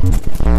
Mm-hmm.